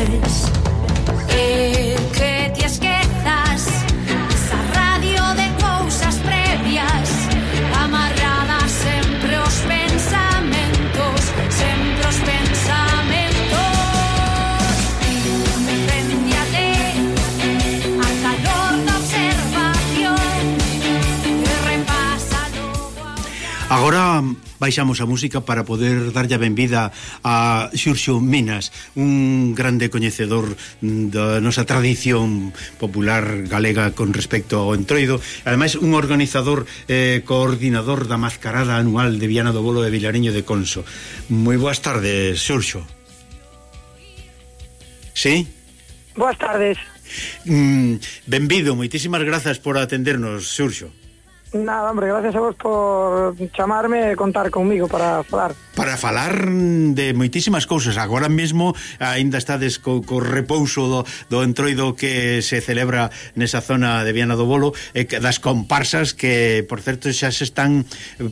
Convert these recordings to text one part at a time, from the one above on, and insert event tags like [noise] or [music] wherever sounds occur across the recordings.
letters baixamos a música para poder darlle a benvida a Xurxo Minas, un grande coñecedor da nosa tradición popular galega con respecto ao entroido, ademais un organizador eh, coordinador da mascarada anual de Viana do Bolo de Vilariño de Conso. Moi boas tardes, Xurxo. Sí? Boas tardes. Mm, benvido, moitísimas grazas por atendernos, Xurxo. Nada, hombre, gracias a vos por chamarme e contar conmigo para falar. Para falar de moitísimas cousas. Agora mesmo aínda estades co, co repouso do, do entroido que se celebra nesa zona de Viana do Bolo e das comparsas que, por certo, xa se están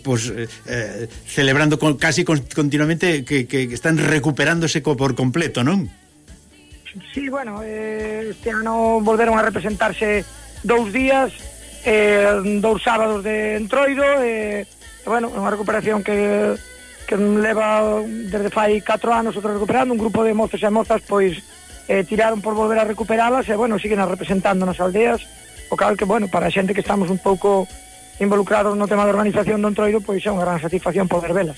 pues, eh, eh celebrando con, casi continuamente que, que están recuperándose co, por completo, non? Sí, bueno, eh, este ano volveron a representarse dous días eh, dous sábados de entroido e, eh, bueno, é unha recuperación que que leva desde fai 4 anos outro recuperando, un grupo de mozos e mozas pois eh, tiraron por volver a recuperalas e bueno, siguen representando nas aldeas o cal que, bueno, para a xente que estamos un pouco involucrados no tema da organización do Entroido, pois é unha gran satisfacción poder velas.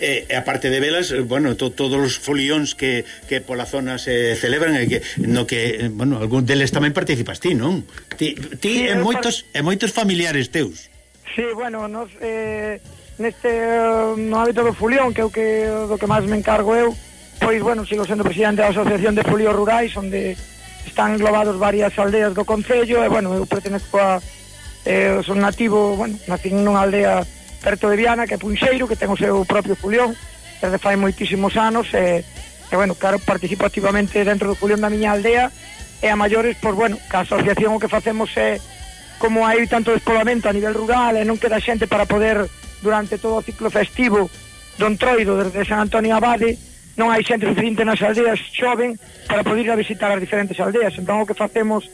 Eh, e, e a parte de velas, eh, bueno, to, todos os folións que, que pola zona se celebran e que no que, bueno, algún deles tamén participas ti, non? Ti, ti sí, e moitos e moitos familiares teus. Sí, bueno, nos eh, neste um, no hábito do folión, que é o que do que máis me encargo eu, pois bueno, sigo sendo presidente da Asociación de Folións Rurais, onde están englobados varias aldeas do Concello e, bueno, eu pertenezco a... Eh, son nativo, bueno, nací nunha aldea perto de Viana, que é Punxeiro, que ten o seu propio culión, desde fai moitísimos anos, e, e bueno, claro, participo activamente dentro do culión da miña aldea, e a maiores, pois, bueno, que a asociación o que facemos é, como hai tanto despoblamento a nivel rural, e non queda xente para poder, durante todo o ciclo festivo do Entroido, desde San Antonio Abade, non hai xente suficiente nas aldeas xoven para poder ir a visitar as diferentes aldeas. Entón, o que facemos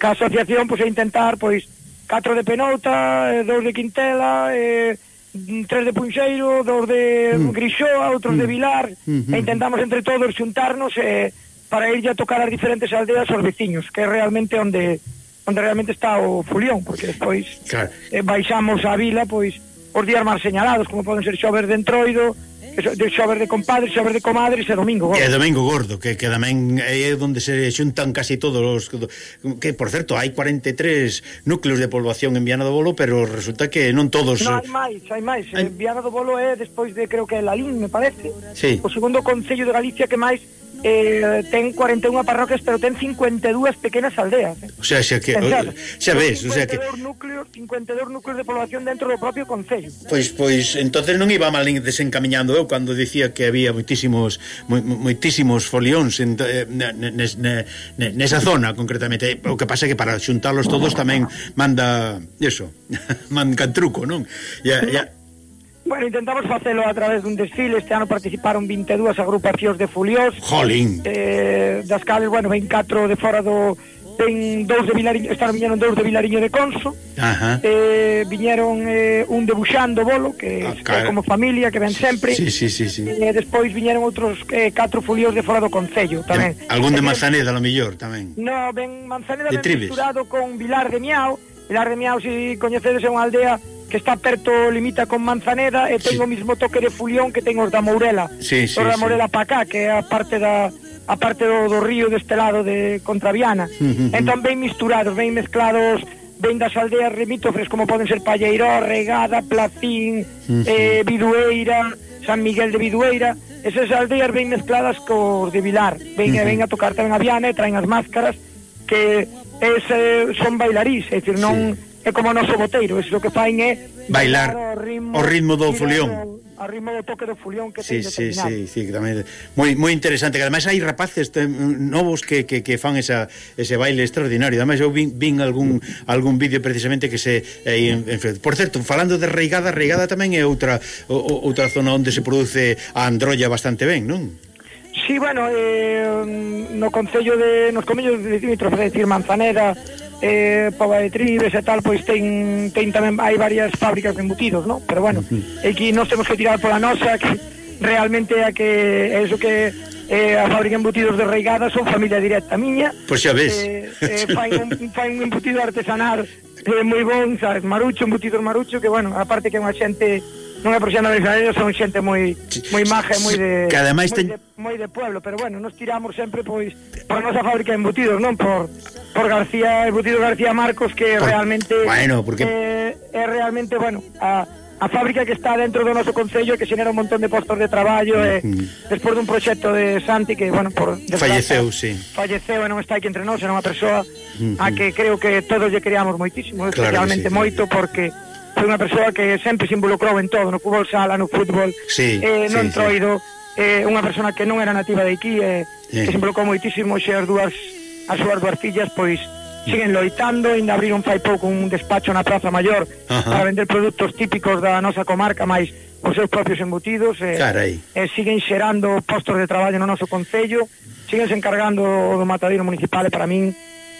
ca asociación, pois, é intentar, pois, 4 de penouta, 2 eh, de Quintela, eh, mm, tres de Punxeiro, 2 de mm. Grixoa, outros mm. de Vilar, mm -hmm. e intentamos entre todos xuntarnos eh, para ir a tocar as diferentes aldeas aos veciños, que é realmente onde onde realmente está o fulión, porque despois claro. eh, baixamos a vila, pois, os días máis señalados, como poden ser xover de Entroido, de xover de compadres, xover de comadres e domingo gordo. E domingo gordo, que, que tamén é onde se xuntan casi todos os... Que, por certo, hai 43 núcleos de poboación en Viana do Bolo, pero resulta que non todos... Non, eh, hai máis, hai máis. Hai... Viana do Bolo é, despois de, creo que, Lalín, me parece, sí. o segundo Concello de Galicia que máis eh, ten 41 parroquias, pero ten 52 pequenas aldeas. Eh. O sea, xa que Pensad, o, xa ves, o sea que núcleos, 52 núcleos de población dentro do propio concello. Pois pois entonces non iba mal desencaminhando eu cando dicía que había moitísimos moi, moitísimos folións en, eh, nes, nes, nesa zona concretamente. O que pasa é que para xuntalos todos tamén manda eso, [laughs] manda truco, non? Ya, ya, Bueno, intentamos facelo a través dun desfile. Este ano participaron 22 agrupacións de fuliós Jolín. Eh, Das cales, bueno, 24 de fora do Ten dous de Vilariño Estaron viñeron dous de Vilariño de Conso. Ajá. Eh, Viñeron eh, un de Buxando Bolo Que ah, é como familia, que ven sempre. sí, sí, sí, sí. E eh, despois viñeron outros eh, catro fuliós de fora do Concello tamén. Algún de Manzaneda, a lo mellor, tamén. No, ben Manzaneda ben misturado con Vilar de Miao. Vilar de Miao, se si coñecedes, é unha aldea que está perto limita con Manzaneda e ten sí. o mismo toque de fulión que ten os da Mourela. Sí, sí, os da Mourela sí. para cá, que é a parte da a parte do, do río deste lado de Contraviana. Uh -huh. Entón ben misturados, ben mezclados ven das aldeas remítofres como poden ser Palleiró, Regada, Placín, uh -huh. eh, Vidueira, San Miguel de Vidueira, esas aldeas ben mezcladas cos de Vilar. Ven, uh -huh. ven a tocar tamén a Viana e traen as máscaras que es, eh, son bailarís, é dicir, non... Sí é como o noso boteiro, iso que fain é bailar o ritmo, o ritmo do fulión. a ritmo do toque do fulión que sí, ten sí, sí, sí, tamén moi moi interesante, que ademais hai rapaces novos que, que, que fan esa, ese baile extraordinario. Ademais eu vin, vin algún algún vídeo precisamente que se eh, en, en, por certo, falando de Reigada, Reigada tamén é outra o, outra zona onde se produce a androlla bastante ben, non? Sí, bueno, eh, no Concello de... Nos Comillos de Dimitrov, decir, Manzanera, eh, Pova de tribes e tal, pois ten, ten tamén, hai varias fábricas de embutidos, no? Pero bueno, uh -huh. aquí nos temos que tirar pola nosa, que realmente a que é iso que eh, a fábrica de embutidos de Reigada son familia directa miña. Pois xa ves. Eh, eh, fai, un, [laughs] fai un embutido artesanal eh, moi bon, sabes, marucho, embutidos marucho, que bueno, aparte que é unha xente non é por xente americana, son xente moi moi maja e moi de que ademais moi, ten... de, moi de pueblo, pero bueno, nos tiramos sempre pois por nosa fábrica de embutidos, non por por García, embutido García Marcos que por... realmente Bueno, porque eh, é realmente, bueno, a a fábrica que está dentro do noso concello que xenera un montón de postos de traballo mm. e despois dun proxecto de Santi que, bueno, por falleceu, si. Sí. Falleceu e non está aquí entre nós, é unha persoa mm -hmm. a que creo que todos lle queríamos moitísimo, claro especialmente sí, moito porque foi unha persoa que sempre se involucrou en todo, no fútbol sala, no fútbol, sí, eh, no sí, entroido, sí. eh, unha persona que non era nativa de aquí, eh, sí. que se involucrou moitísimo, xe as dúas, as súas dúas fillas, pois, siguen loitando, ainda abriron fai pouco un despacho na Praza Maior Ajá. para vender produtos típicos da nosa comarca, máis os seus propios embutidos, eh, Carai. eh, siguen xerando postos de traballo no noso concello, siguen se encargando do matadero municipal e para min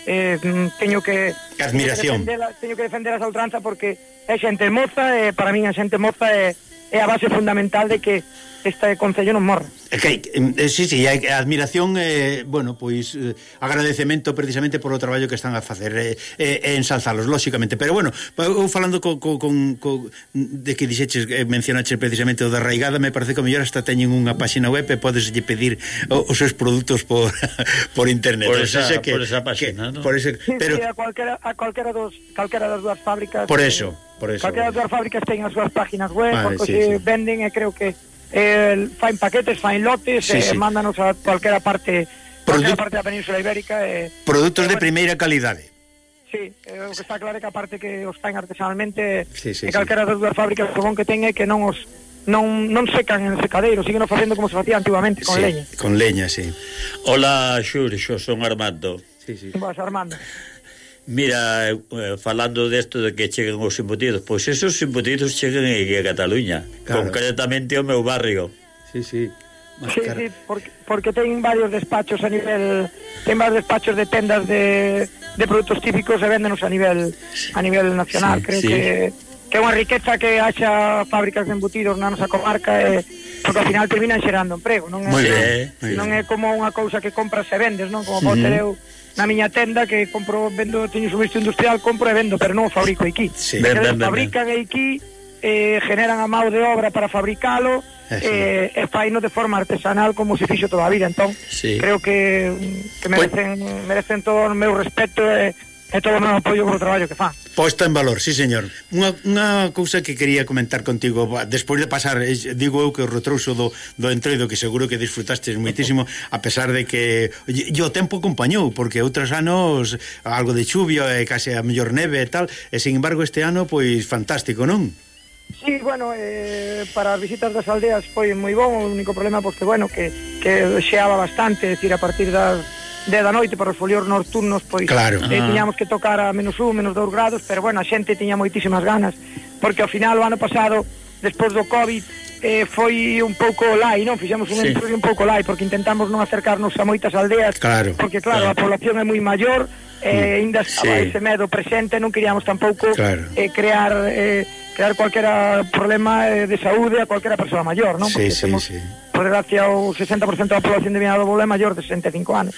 eh, teño que que admiración teño que defender teño que a ultranza porque é xente moza e para min a xente moza é eh, é a base fundamental de que este Concello non morre. É que, eh, sí, sí, hai admiración, eh, bueno, pois eh, agradecemento precisamente polo traballo que están a facer e eh, eh, ensalzalos, lóxicamente. Pero bueno, eu falando co, co, con, co, de que dixeches, eh, mencionaches precisamente o da Raigada, me parece que mellor hasta teñen unha páxina web e podeslle pedir o, os seus produtos por, [laughs] por internet. Por esa, o sea, que, por esa páxina, que, ¿no? Por ese, pero... Sí, a cualquera, a cualquera, dos, cualquera das dúas fábricas. Por eso. Por eso, calquera das fábricas ten as súas páginas web, vale, porque sí, se sí. venden e creo que eh, fain paquetes, fain lotes, sí, eh, sí. mándanos a calquera parte, Produ... calquera parte da Península Ibérica. Eh, Produtos eh, de bueno, primeira calidade. Sí, eh, o que está claro é que aparte que os faen artesanalmente, sí, sí, e calquera sí. das dúas fábricas, o bon que ten é que non os non, non secan en secadeiros, siguen facendo como se facía antiguamente, con sí, leña. Con leña, sí. Hola, Xur, xo son Armando. Sí, sí. Vas, Armando. Mira, eh, falando desto de que cheguen os embutidos, pois esos embutidos chegan aquí a Cataluña, claro. concretamente ao meu barrio. Sí, sí. Sí, sí, porque, porque ten varios despachos a nivel ten varios despachos de tendas de, de produtos típicos e véndenos a nivel a nivel nacional, sí, creo sí. que que é unha riqueza que haxa fábricas de embutidos na nosa comarca e porque ao final terminan xerando emprego, non é? Muy non, bien, non é como unha cousa que compras e vendes, non? Como sí. pode eu na miña tenda que compro, vendo, teño subvención industrial, compro e vendo, pero non fabrico aquí. Sí. Ben, ben, ben, fabrican ben. aquí, eh, generan a mão de obra para fabricalo, eh, Eso. eh, e faino de forma artesanal como se fixo toda a vida, entón, sí. creo que, que merecen, merecen todo o meu respeto e eh, e todo o meu apoio polo traballo que fan. Posta en valor, sí señor. Unha, unha cousa que quería comentar contigo, despois de pasar, eh, digo eu que o retrouso do, do entroido que seguro que disfrutastes moitísimo, a pesar de que yo o tempo acompañou, porque outros anos algo de chuvia e case a mellor neve e tal, e sin embargo este ano pois fantástico, non? Sí, bueno, eh, para as visitas das aldeas foi moi bon, o único problema pois que, bueno, que, que xeaba bastante, é dicir, a partir das 10 da noite para os folios nocturnos pois claro. eh, ah. tiñamos que tocar a menos 1, menos 2 grados, pero bueno, a xente tiña moitísimas ganas, porque ao final o ano pasado, despois do Covid, eh, foi un pouco lai, non? Fixemos un sí. estudio un pouco lai, porque intentamos non acercarnos a moitas aldeas, claro, porque claro, claro, a población é moi maior, eh, mm. ainda estaba sí. ese medo presente, non queríamos tampouco claro. eh, crear... Eh, crear cualquera problema de saúde a cualquera persoa maior, non? Porque sí, sí, temos, sí. por desgracia, o 60% da población de Viñadobolo é maior de 65 anos.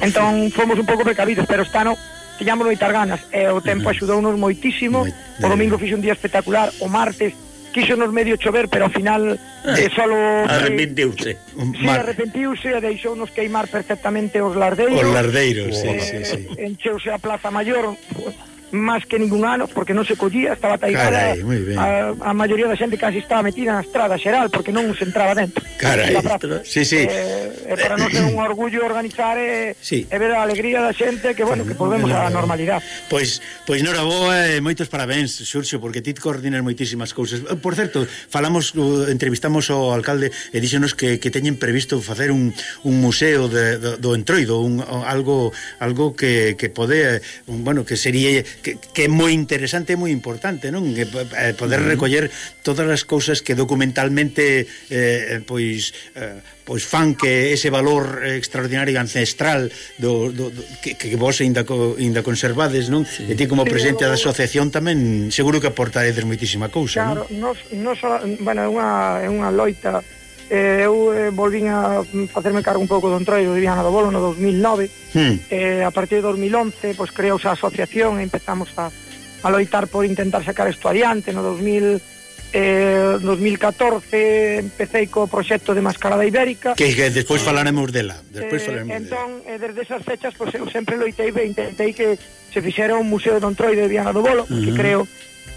Entón, fomos un pouco precavidos, pero está no tiñamos noitar ganas e o tempo uh -huh. axudounos moitísimo. Moi... O domingo fixe un día espectacular, o martes quixo nos medio chover, pero ao final ah, eh, solo eh, arrepentiuse. Sí, Mar... arrepentiuse e deixounos queimar perfectamente os lardeiros. Os lardeiros, eh, sí, sí, sí. Encheuse a Plaza Mayor. Pues, máis que ningún ano porque non se collía, estaba taigada Carai, a, a maioría da xente casi estaba metida na estrada xeral porque non se entraba dentro. Carai, en sí, sí. Eh, eh, para non ser un eh, orgullo organizar e, eh, sí. e ver a alegría da xente que, bueno, que volvemos á normalidade. Pois, pois noraboa e moitos parabéns, Xurxo, porque ti coordinas moitísimas cousas. Eh, por certo, falamos, entrevistamos ao alcalde e díxenos que, que teñen previsto facer un, un museo de, do, do entroido un, algo algo que, que pode, un, bueno, que sería que, que é moi interesante e moi importante, non? Que, eh, poder recoller todas as cousas que documentalmente eh, pois eh, pois fan que ese valor extraordinario e ancestral do, do, do que, que vos ainda, co, ainda conservades, non? Sí. E ti como presidente da asociación tamén seguro que aportaredes moitísima cousa, claro, non? Claro, nos, nos, bueno, é unha, é unha loita eh, eu eh, volvín a mm, facerme cargo un pouco do Entroido de Viana do Bolo no 2009 hmm. eh, a partir de 2011 pois, creouse a asociación e empezamos a, a loitar por intentar sacar isto adiante no 2000 Eh, 2014 empecé co proxecto de Mascarada Ibérica Que, que despois falaremos dela despois eh, falaremos eh, Entón. Eh, desde esas fechas pois, eu sempre loitei e intentei que se fixera un museo de Dontroide de Viana do Bolo uh -huh. Que creo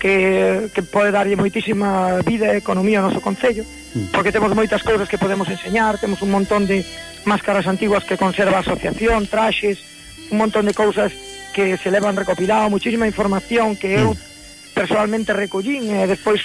que, que pode darlle moitísima vida e economía ao noso Concello uh porque temos moitas cousas que podemos enseñar, temos un montón de máscaras antiguas que conserva a asociación, traxes, un montón de cousas que se levan recopilado, muchísima información que eu personalmente recollín e despois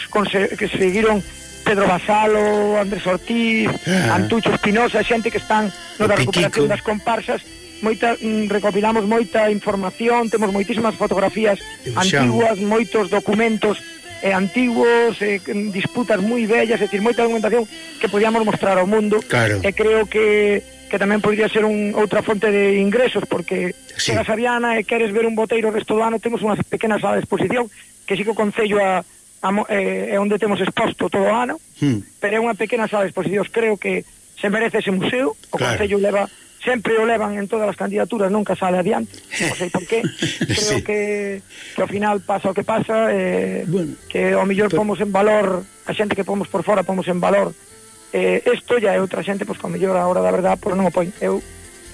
que seguiron Pedro Basalo, Andrés Ortiz, Antucho Espinosa, xente que están no da recuperación das comparsas, moita mm, recopilamos moita información, temos moitísimas fotografías antiguas, moitos documentos eh, antiguos, eh, disputas moi bellas, é dicir, moita documentación que podíamos mostrar ao mundo. Claro. E creo que que tamén podría ser un, outra fonte de ingresos, porque sí. chegas a Viana e queres ver un boteiro o resto do ano, temos unha pequena sala de exposición, que sí que o Concello a, a, eh, é onde temos exposto todo o ano, hmm. pero é unha pequena sala de exposicións, creo que se merece ese museo, o claro. Concello leva sempre o levan en todas as candidaturas, nunca sale adiante, non sei por qué, [laughs] creo sí. que, que ao final pasa o que pasa, eh, bueno, que ao mellor pero... pomos en valor, a xente que pomos por fora pomos en valor, eh, isto ya é outra xente, pois, pues, que ao mellor a hora da verdade, pois non o poño, eu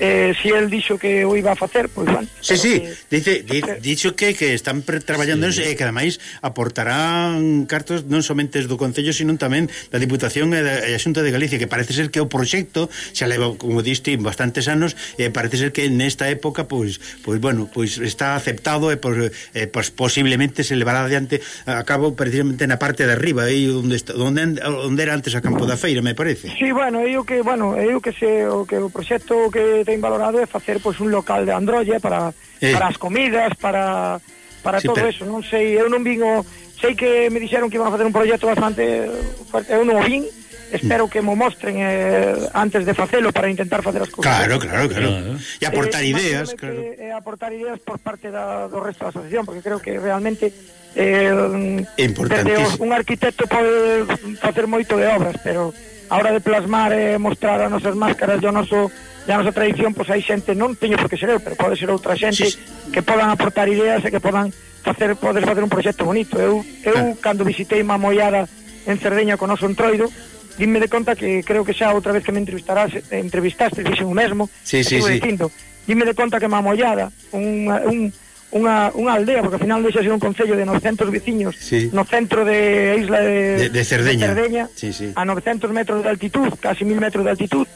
eh, si el dixo que o iba a facer, pois pues, bueno. Sí, sí, que, eh, dice, di, eh, dixo que, que están traballando sí. e eh, que ademais aportarán cartos non somente do Concello, sino tamén da Diputación e da e a Xunta de Galicia, que parece ser que o proxecto xa leva, como diste, bastantes anos, e parece ser que nesta época, pois, pois bueno, pois está aceptado e pois, eh, pois posiblemente se levará adiante a cabo precisamente na parte de arriba, aí onde, está, onde, onde era antes a Campo da Feira, me parece. Sí, bueno, eu que, bueno, eu que se o que o proxecto que ten valorado é facer pois un local de Androlle para eh. para as comidas, para para sí, todo pero... eso, non sei, eu non vin o sei que me dixeron que iban a facer un proxecto bastante fuerte, eu non o vin, espero que mo mostren eh, antes de facelo para intentar facer as cousas. Claro, claro, claro. claro. E aportar eh, ideas, claro. Que, eh, aportar ideas por parte da, do resto da asociación, porque creo que realmente eh, é importantísimo. Un arquitecto pode facer moito de obras, pero a hora de plasmar e eh, mostrar as nosas máscaras e o noso a nosa tradición, pois hai xente, non teño por que ser eu, pero pode ser outra xente sí. que podan aportar ideas e que podan facer poder facer un proxecto bonito. Eu eu ah. cando visitei Mamoiada en Cerdeña con oso entroido, dime de conta que creo que xa outra vez que me entrevistarás, entrevistaste, dixen o mesmo, sí, sí, sí. dicindo, dime de conta que Mamollada, un, un, unha, unha aldea, porque ao final deixa ser un concello de 900 veciños sí. no centro de isla de, de, de Cerdeña, de Cerdeña sí, sí. a 900 metros de altitud, casi 1000 metros de altitud,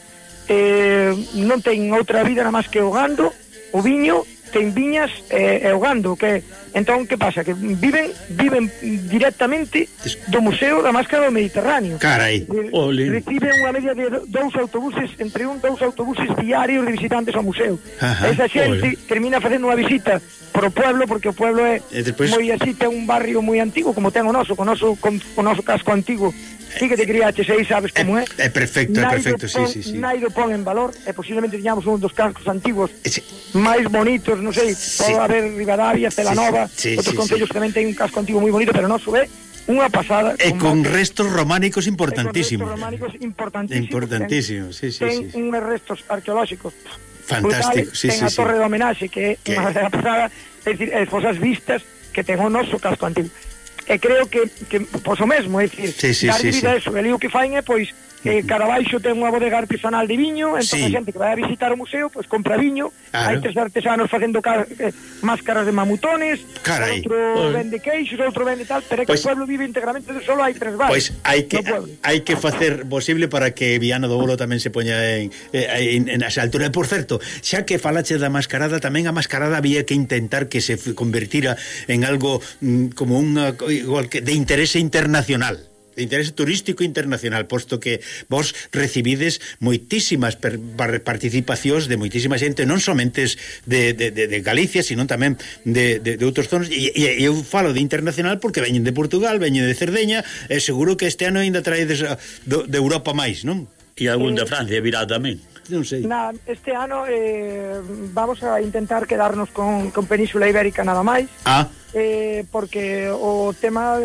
eh, non ten outra vida nada máis que o gando, o viño ten viñas e, e o gando que entón que pasa que viven viven directamente do Museo da Máscara do Mediterráneo. Carai. Eh, oh, ole. Reciben unha media de dous autobuses entre un dous autobuses diarios de visitantes ao museo. Ajá, Esa oh, xente ole. termina facendo unha visita pro pueblo porque o pueblo é e despois... moi así ten un barrio moi antigo como ten o noso, o noso, o noso casco antigo Fíjate, criaches, aí sabes como é. É, perfecto, eh, é perfecto, sí, sí, sí. Nairo pon en valor e posiblemente tiñamos un dos cascos antigos eh, sí. máis bonitos, non sei, sí. pode haber Rivadavia, Celanova, sí, sí, outros sí, concellos sí. que tamén ten un casco antigo moi bonito, pero non sube unha pasada. E con, con restos románicos importantísimos. E con restos románicos importantísimos. Importantísimos, sí, sí, ten sí. Ten unos restos arqueolóxicos Fantástico, brutales. sí, ten sí, a sí. torre de homenaxe que é unha pasada, é dicir, as fosas vistas que ten o noso casco antigo e creo que, que pois o mesmo, é dicir, sí, sí, dar sí, vida sí. a eso, e o que fain é pois Eh, Carabaixo ten unha bodega artesanal de viño, entón sí. a xente que vai a visitar o museo, pois pues, compra viño, claro. hai tres artesanos facendo eh, máscaras de mamutones, Carai. outro oh. vende queixos, outro vende tal, pero é que pues, o pueblo vive íntegramente de solo hai tres bares. Pois pues hai que hai que facer posible para que Viana do Bolo tamén se poña en, en, en, en esa altura. E por certo, xa que falache da mascarada, tamén a mascarada había que intentar que se convertira en algo mm, como unha igual que de interese internacional de interese turístico internacional, posto que vos recibides moitísimas per, participacións de moitísima xente, non somente de, de, de, de Galicia, sino tamén de, de, de outros zonas, e, e eu falo de internacional porque veñen de Portugal, veñen de Cerdeña, e seguro que este ano ainda traedes ah, do, de Europa máis, non? E algún de Francia virá tamén. Non sei. Na, este ano eh, vamos a intentar quedarnos con, con Península Ibérica nada máis. Ah eh, porque o tema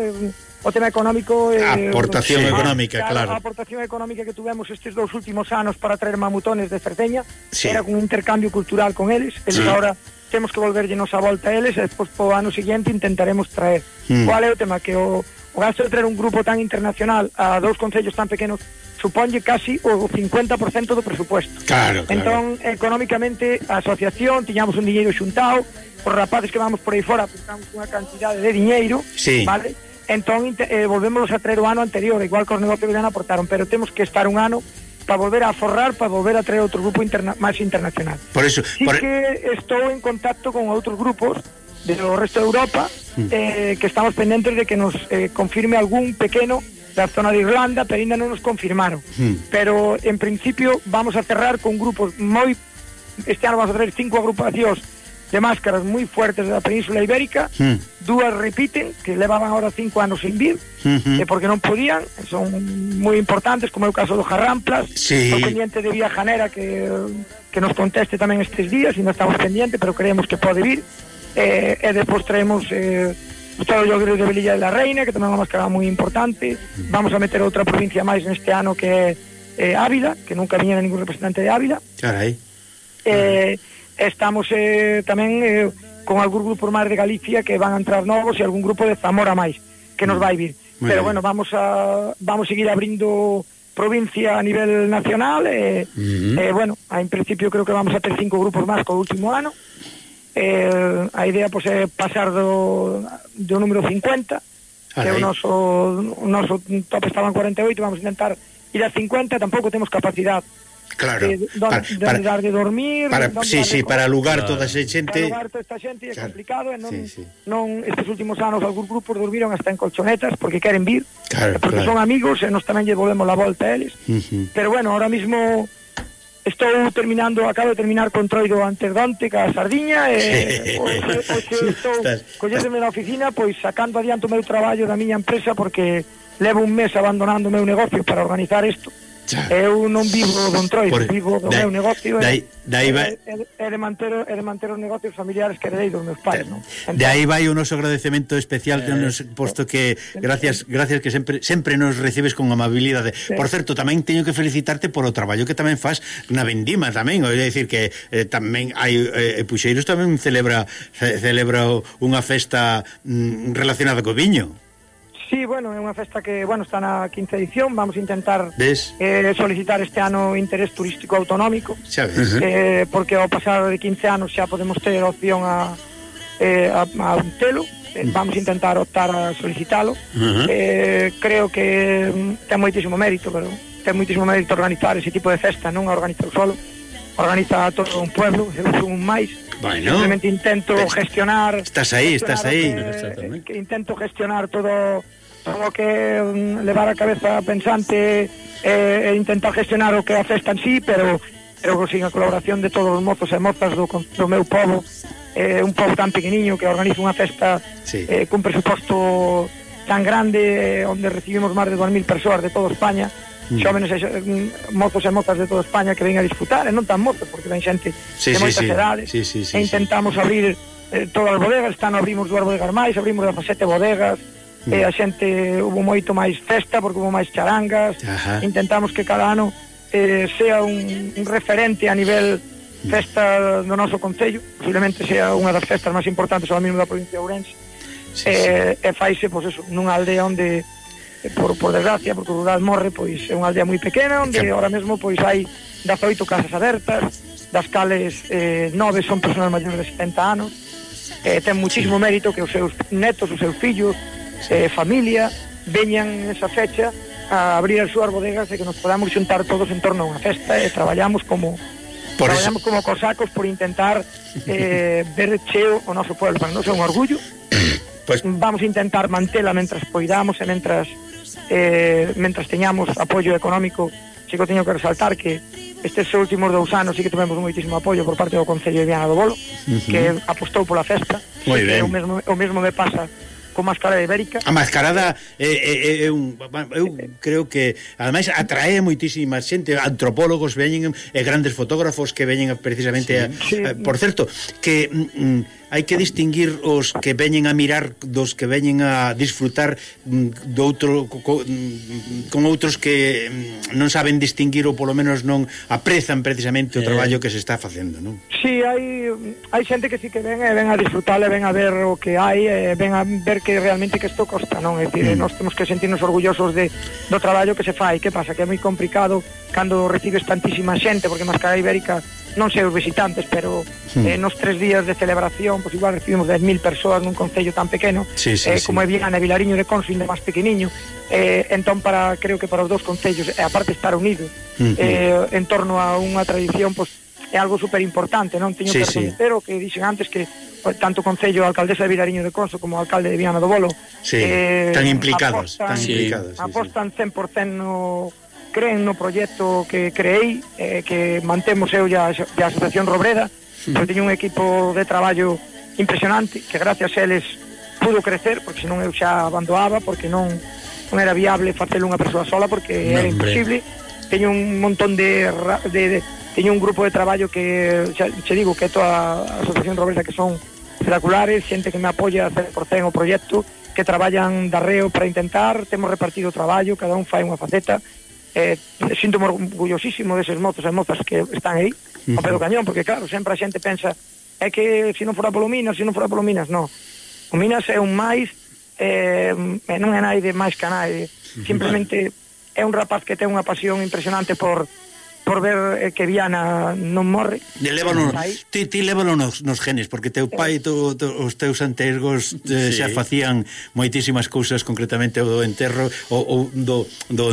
o tema económico eh, aportación sí, económica, a, claro. A aportación económica que tuvemos estes dous últimos anos para traer mamutones de Cerdeña, sí. era un intercambio cultural con eles, eles sí. ahora temos que volvernos a volta a eles e despois po ano seguinte intentaremos traer. Mm. Cual é o tema que o, o gasto de traer un grupo tan internacional a dous concellos tan pequenos suponlle casi o 50% do presupuesto. Claro, claro. Entón, económicamente, a asociación, tiñamos un diñeiro xuntado, os rapaces que vamos por aí fora, apuntamos unha cantidade de diñeiro, sí. vale? Entón, eh, volvemos a traer o ano anterior, igual que os negocios que aportaron, pero temos que estar un ano para volver a forrar, para volver a traer outro grupo interna máis internacional. Por eso, sí por... que estou en contacto con outros grupos do resto de Europa mm. eh, que estamos pendentes de que nos eh, confirme algún pequeno da zona de Irlanda, pero ainda non nos confirmaron. Mm. Pero, en principio, vamos a cerrar con grupos moi... Este ano vamos a traer cinco agrupacións de máscaras moi fuertes da Península Ibérica, mm. dúas repiten, que levaban ahora cinco anos sin vir, mm eh, porque non podían, son moi importantes, como é o caso do Jarramplas, sí. o pendiente de Vía Janera, que, que nos conteste tamén estes días, e non estamos pendiente, pero creemos que pode vir, eh, e depois traemos... Eh, está o Llogres de Velilla de la Reina, que tamén é unha mascarada moi importante. Vamos a meter outra provincia máis neste ano que é eh, Ávila, que nunca viñera ningún representante de Ávila. Carai. Eh, estamos eh, tamén eh, con algún grupo máis de Galicia que van a entrar novos e algún grupo de Zamora máis que nos mm. vai vir. Muy Pero bueno, vamos a vamos seguir abrindo provincia a nivel nacional e eh, uh -huh. eh, bueno, en principio creo que vamos a ter cinco grupos máis co último ano eh, a idea pois, é pasar do, do número 50 que é o noso, o noso top estaba en 48 vamos a intentar ir a 50 tampouco temos capacidade Claro, de, don, para, de, para, dar de dormir para, don, sí, sí, para lugar claro. toda esa xente Para lugar toda esta xente claro. é complicado e non, sí, sí. non estes últimos anos algúns grupos dormiron hasta en colchonetas porque queren vir claro, porque claro. son amigos e nos tamén lle volvemos la volta a eles uh -huh. pero bueno, ahora mismo Estou terminando, acabo de terminar con troido antes Dante ca sardiña e pois, hoxe, eh, pois, eh, hoxe estou colléndome na oficina pois sacando adiante o meu traballo da miña empresa porque levo un mes abandonando o meu negocio para organizar isto. Eu non vivo don Entroido, Por... vivo do dai, meu negocio dai, dai, vai... e, e, de manter, e de manter os negocios familiares que heredei dos meus pais. Non? De aí vai o noso agradecemento especial eh, nos, posto eh, que eh, gracias eh. gracias que sempre sempre nos recibes con amabilidade. Por certo, tamén teño que felicitarte por o traballo que tamén faz na vendima tamén, é dicir que eh, tamén hai eh, Puxeiros tamén celebra ce, celebra unha festa mm, relacionada co viño. Sí, bueno, é unha festa que, bueno, está na quinta edición, vamos a intentar ¿Ves? eh, solicitar este ano interés turístico autonómico. Xa ves. Eh, porque ao pasar de 15 anos xa podemos ter opción a eh, a, a un telo, eh, mm. vamos a intentar optar a solicitalo. Uh -huh. eh, creo que mm, ten moitísimo mérito, pero ten moitísimo mérito organizar ese tipo de festa, non a organizar solo. Organiza todo un pueblo, eu son un máis, Bueno, simplemente intento es, gestionar... Estás aí, gestionar, estás aí. Exactamente. que intento gestionar todo como que mm, um, levar a cabeza pensante eh, e intentar gestionar o que a festa en sí, pero pero sin a colaboración de todos os mozos e mozas do, do meu povo, eh, un povo tan pequeniño que organiza unha festa sí. eh, cun presuposto tan grande eh, onde recibimos máis de 2.000 persoas de toda España, mm. xóvenes e mm, mozos e mozas de toda España que ven a disfrutar, e non tan mozos, porque ven xente sí, de sí, moitas sí. edades, sí, sí, sí, e intentamos sí. abrir eh, todas as bodegas, tan abrimos dúas bodegas máis, abrimos 17 bodegas, mm. e a xente hubo moito máis festa porque hubo máis charangas. Ajá. intentamos que cada ano eh, sea un, un referente a nivel mm. festa do noso Concello. Posiblemente sea unha das festas máis importantes ao mesmo da provincia de Ourense. Sí, eh, e faise pois, eso, nunha aldea onde por, por desgracia, porque o rural morre, pois é unha aldea moi pequena, onde que... ahora mesmo pois hai 18 casas abertas, das cales eh, nove son persoas maiores de 70 anos, eh, ten muchísimo mérito que os seus netos, os seus fillos, eh, familia veñan esa fecha a abrir as súas bodegas e que nos podamos xuntar todos en torno a unha festa e traballamos como por traballamos eso. como cosacos por intentar eh, [laughs] ver cheo o noso pueblo para non ser un orgullo [clears throat] pues... vamos a intentar mantela mentras poidamos e mentras eh, mentras teñamos apoio económico xe que teño que resaltar que estes últimos dous anos sí que tivemos moitísimo apoio por parte do Concello de Viana do Bolo uh -huh. que apostou pola festa ben. o mesmo, o mesmo me pasa con mascarada ibérica. A mascarada é, é, é un, eu creo que ademais atrae moitísima xente, antropólogos veñen e grandes fotógrafos que veñen precisamente sí, a, sí. A, por certo, que mm, mm hai que distinguir os que veñen a mirar dos que veñen a disfrutar mm, do outro co, mm, con outros que mm, non saben distinguir ou polo menos non aprezan precisamente o eh. traballo que se está facendo, non? Si, sí, hai hai xente que si sí que ven, e ven a disfrutar, e ven a ver o que hai, e ven a ver que realmente que isto costa, non? É dicir, eh, mm. nós temos que sentirnos orgullosos de do traballo que se fai. Que pasa? Que é moi complicado cando recibes tantísima xente, porque Mascara Ibérica non sei os visitantes, pero sí. eh, nos tres días de celebración, pois pues igual recibimos 10.000 persoas nun concello tan pequeno, sí, sí, eh, sí. como é Viana, Vilariño de Confinde, máis pequeniño, eh, entón para creo que para os dous concellos, e aparte estar unidos, uh -huh. eh, en torno a unha tradición, pois pues, é algo super importante, non teño sí, que recoñecer sí. o que dixen antes que tanto o Concello, a alcaldesa de Vilariño de Conso como o alcalde de Viana do Bolo sí, eh, tan implicados, apostan, tan implicados, sí, apostan 100% no creen no proxecto que creei, eh, que mantemos eu e a, e a Asociación Robreda, sí. eu teño un equipo de traballo impresionante, que gracias a eles pudo crecer, porque senón eu xa abandoaba, porque non non era viable facelo unha persoa sola porque non, era imposible. Teño un montón de, de, de teño un grupo de traballo que xa, xa digo que é toda a Asociación Robreda que son espectaculares, xente que me apoia 100% o proxecto, que traballan de arreo para intentar, temos repartido o traballo, cada un fai unha faceta, eh, sinto orgullosísimo deses mozos e mozas que están aí o -huh. ao pé do cañón, porque claro, sempre a xente pensa é que se non fora polo Minas, se non fora polo Minas, non. O Minas é un máis, eh, non é naide máis que a naide, simplemente é un rapaz que ten unha pasión impresionante por, por ver eh, que Viana non morre. De ti, ti lévalo nos, nos genes, porque teu eh. pai, tu, tu, os teus antergos eh, sí. xa facían moitísimas cousas, concretamente o do enterro, o, o do, do,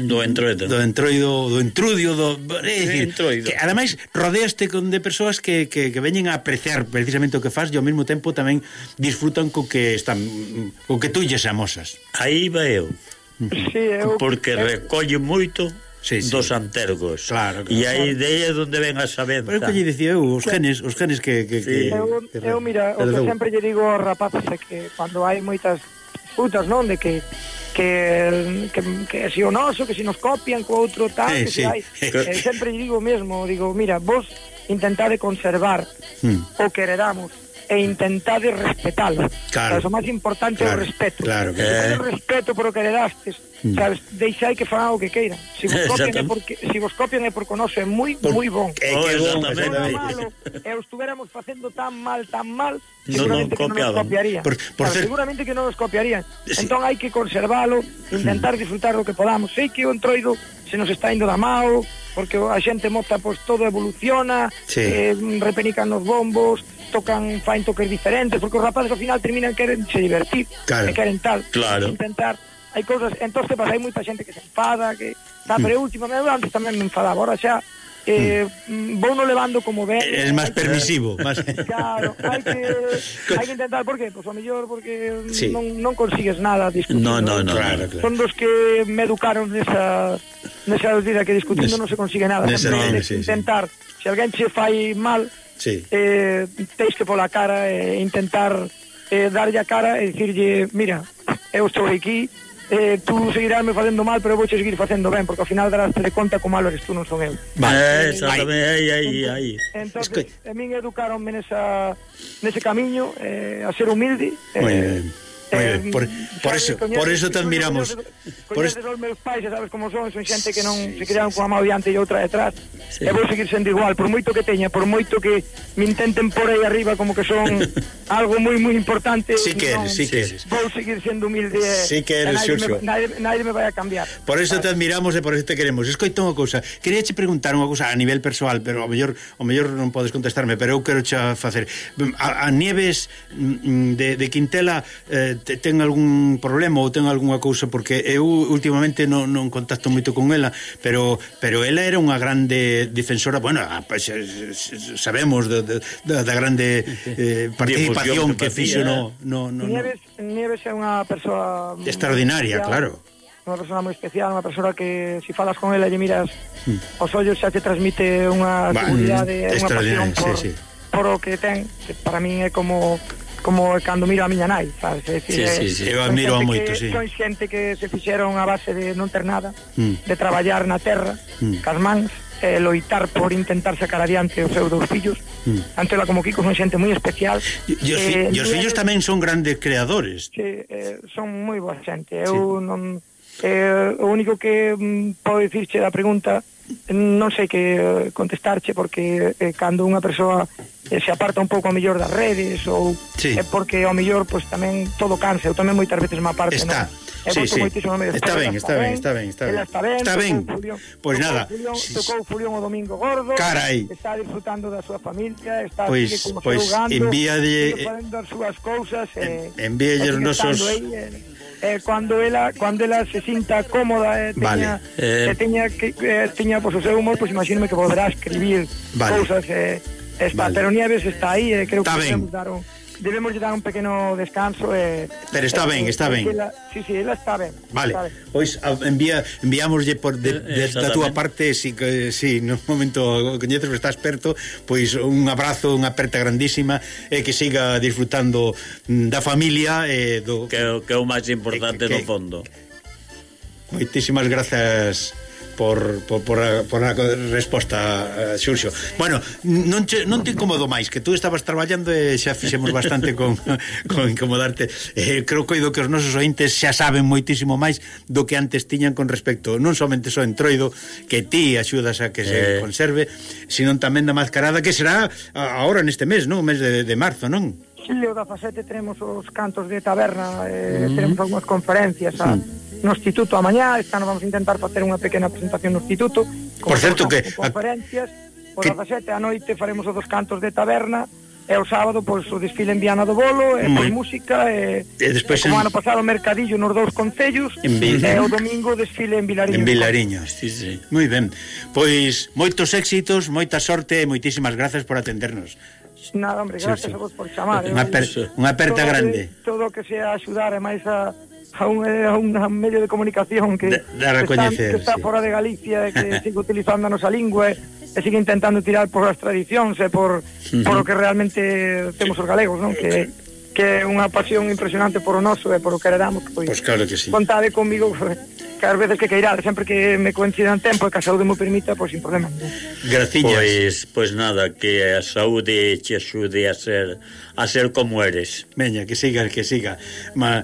do entroido, do entroido, do entrudio, do, é dicir, entroido. que ademais rodeaste con de persoas que, que, que veñen a apreciar precisamente o que faz e ao mesmo tempo tamén disfrutan co que están co que tú lles amosas. Aí va eu. Sí, eu porque recolle moito sí, sí. dos antergos. Claro, claro. E aí de aí é onde ven a sabenza. Pero que lle dicía eu, os genes, os genes que... que, sí. que eu, eu, mira, o que sempre lle digo aos rapaces é que cando hai moitas disputas, non, de que que, que, que si o noso, que si nos copian co outro tal, eh, que sí. si hai, [laughs] eh, sempre digo mesmo, digo, mira, vos intentade conservar hmm. o que heredamos e intentade respetalo. Claro. O máis importante claro, é o respeto. Claro que. O respeto por o que le dastes. Mm. Sabes, deixai que fan o que queiran. Si vos [laughs] copian é porque si vos copian é porque o noso é moi moi bon. Que, oh, que bon, exactamente. Malo, e o estuvéramos facendo tan mal, tan mal, non nos copiaban. Non nos por, por claro, ser... Seguramente que non nos copiarían. Sí. Entón hai que conservalo, intentar hmm. disfrutar do que podamos. Sei que o entroido se nos está indo da mao, porque a xente mota pois todo evoluciona, sí. eh, repenican nos bombos, tocan fain toques diferentes, porque os rapaces ao final terminan queren se divertir, claro. que queren tal, claro. intentar hai cousas, entón, pasa, hai moita xente que se enfada, que, tá, mm. pero últimamente antes tamén me enfadaba, agora xa eh, mm. vou no levando como ve es máis permisivo que, [laughs] más... claro hai que, hai que intentar porque pues, o mellor porque sí. non, non consigues nada discutindo no, no, no, claro, claro. son dos que me educaron nesa nesa vida que discutindo Nes, non se consigue nada nesa, no, de, sí, intentar sí. se alguén che fai mal sí. eh, teis que pola cara e eh, intentar eh, darlle a cara e dicirlle mira eu estou aquí eh, tú seguirásme facendo mal, pero eu vou seguir facendo ben, porque ao final daraste de conta como malo eres tú, non son eu. Vale, eh, exactamente, aí, aí, aí. Entón, entonces, es que... a min educaronme nesa, nese camiño, eh, a ser humilde. Muy eh, bien Eh, bien, por, por sabes, eso, coñeces, por eso te admiramos. Coñeces, por eso os meus pais, sabes como son, son xente que non sí, se crean sí, con mão diante e outra detrás. Sí. E vou seguir sendo igual, por moito que teña, por moito que me intenten por aí arriba como que son [laughs] algo moi moi importante. Sí que eres, non, sí que eres. Vou seguir sendo humilde. Eh, sí que eres, Xurxo. Nadie, nadie, nadie me vai a cambiar. Por eso sabes. te admiramos e por eso te queremos. Escoita unha cousa, queríache preguntar unha cousa a nivel persoal, pero ao mellor ao mellor non podes contestarme, pero eu quero xa facer a, a Nieves mm, mm, de, de Quintela eh, ten algún problema ou ten algunha cousa porque eu últimamente non, non contacto moito con ela, pero pero ela era unha grande defensora, bueno, a, pues, eh, sabemos da, da, da grande eh, participación que, que fixo no, no, no, Nieves, no. Nieves é unha persoa extraordinaria, especial, claro. Unha persoa moi especial, unha persoa que se si falas con ela e miras mm. os ollos xa te transmite unha seguridade, unha pasión por, sí, sí. por o que ten, que para min é como como cando miro a miña nai, sabes? É dicir, sí, eh, sí, sí, eu admiro moito, que, sí. Son xente que se fixeron a base de non ter nada, mm. de traballar na terra, mm. cas mans, eh, loitar por intentar sacar adiante os seus dous fillos. Mm. Antela como Kiko son xente moi especial. E os, fi eh, e os fillos tamén son grandes creadores. Sí, eh, son moi boa xente. Eu sí. non eh, o único que mm, podo dicirche da pregunta non sei que eh, contestarche porque eh, cando unha persoa eh, se aparta un pouco a mellor das redes ou sí. é eh, porque ao mellor pois pues, tamén todo cansa, eu tamén moitas veces má parte, está. non? Sí, sí. Está, ben, está, ben, está ben, está ben, está ben. Está ben. Pois pues nada. Fulión, tocou Fulión o domingo gordo. Carai. Está disfrutando da súa familia, está pois, pues, pois, envíalle, eh, as súas cousas, eh, envíalle os nosos eh, cuando ela cuando ela se sinta cómoda e eh, teña, vale. eh... eh teña que eh, teña pues, o seu humor, pois pues, imagínome que poderá escribir vale. cousas eh, Está, vale. pero Nieves está aí, eh, creo está que podemos dar un debemos lle dar un pequeno descanso e, Pero está eh, ben, está ben. Ela, sí, sí, ela está ben. Vale. Está ben. Pois envía enviámoslle por de, eh, de, da túa parte si que si no momento coñeces está experto, pois un abrazo, unha aperta grandísima e que siga disfrutando mm, da familia e do que, que é o máis importante que, no fondo. Moitísimas grazas por, por, por, a, por a resposta, eh, Xurxo. Bueno, non, che, non te incomodo máis, que tú estabas traballando e xa fixemos bastante con, [laughs] con incomodarte. Eh, creo que oido que os nosos ointes xa saben moitísimo máis do que antes tiñan con respecto non somente só so entroido, que ti axudas a que se eh. conserve, sino tamén da mascarada, que será agora neste mes, non? O mes de, de marzo, non? Sí, o da facete tenemos os cantos de taberna, eh, mm. tenemos algunhas conferencias, sí. a no Instituto a mañá, esta vamos a intentar facer unha pequena presentación no Instituto, con Por certo que conferencias, por que... as 7 a noite faremos os dos cantos de taberna, e o sábado pois o desfile en Viana do Bolo e pois música e, e despois como en... ano pasado mercadillo nos dous concellos Bil... e o domingo desfile en Vilariños. En Vilariños, sí, sí. Moi ben. Pois moitos éxitos, moita sorte e moitísimas grazas por atendernos. Nada, hombre, gracias sí, sí. a vos por chamar. Unha, eh. unha aperta todo grande. Que, todo o que sea axudar e máis a a un, a un, medio de comunicación que, de, de que, está, que está sí. fora de Galicia e que [laughs] sigue utilizando a nosa lingua e sigue intentando tirar por as tradicións e eh, por, uh -huh. por o que realmente temos os galegos, non? Que, que é unha pasión impresionante por o noso e por o que heredamos. Pois, pues claro que sí. Contade comigo [laughs] que as veces que queirade, sempre que me coincidan tempo e que a saúde me permita, pois sin problema. Graciñas. Pois, pois nada, que a saúde che axude a ser a ser como eres. Veña, que siga, que siga. Ma,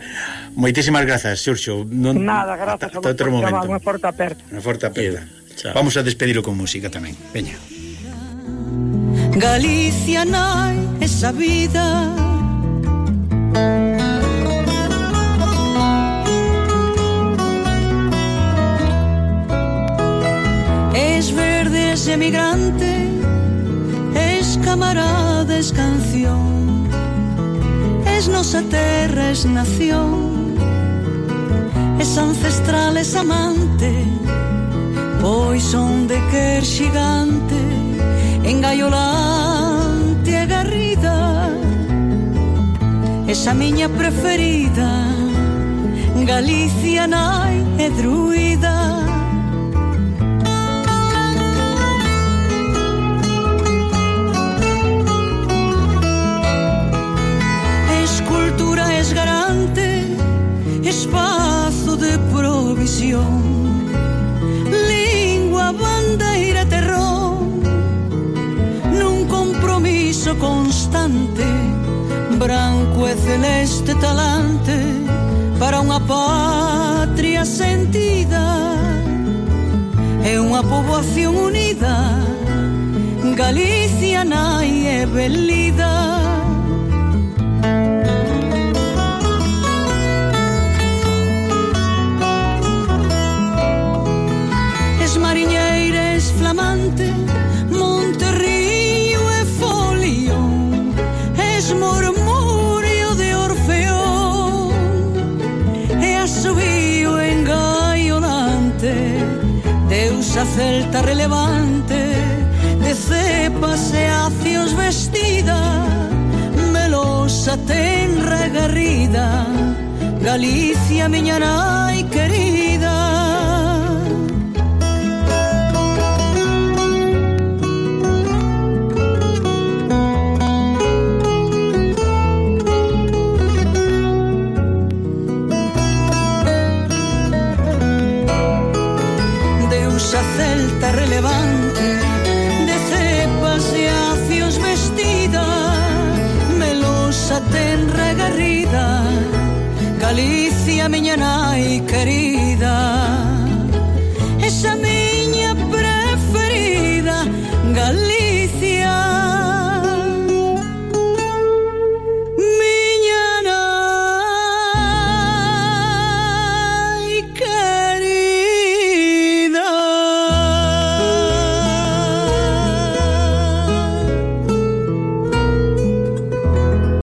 moitísimas grazas, Xurxo. Non, nada, grazas a vos. Outro momento. Unha forte aperta. Unha forte aperta. Chao. Vamos a despedilo con música tamén. Veña. Galicia nai esa vida es emigrante, es camarada, es canción, es nosa terra, es nación, es ancestral, es amante, pois son de quer xigante, engaiolante e garrida, esa miña preferida, Galicia nai e druida, les garante espazo de provisión. Lingua, bandeira, terror Nun compromiso constante. Branco e celeste talante Para unha patria sentida. E unha poboación unida Galicia nai e belida diamante Monte Río e Folión, es murmurio de Orfeón e asubío en gaiolante, deusa celta relevante, de cepas e acios vestida, melosa tenra e garrida, Galicia miña nai querida. minha, minha nai querida.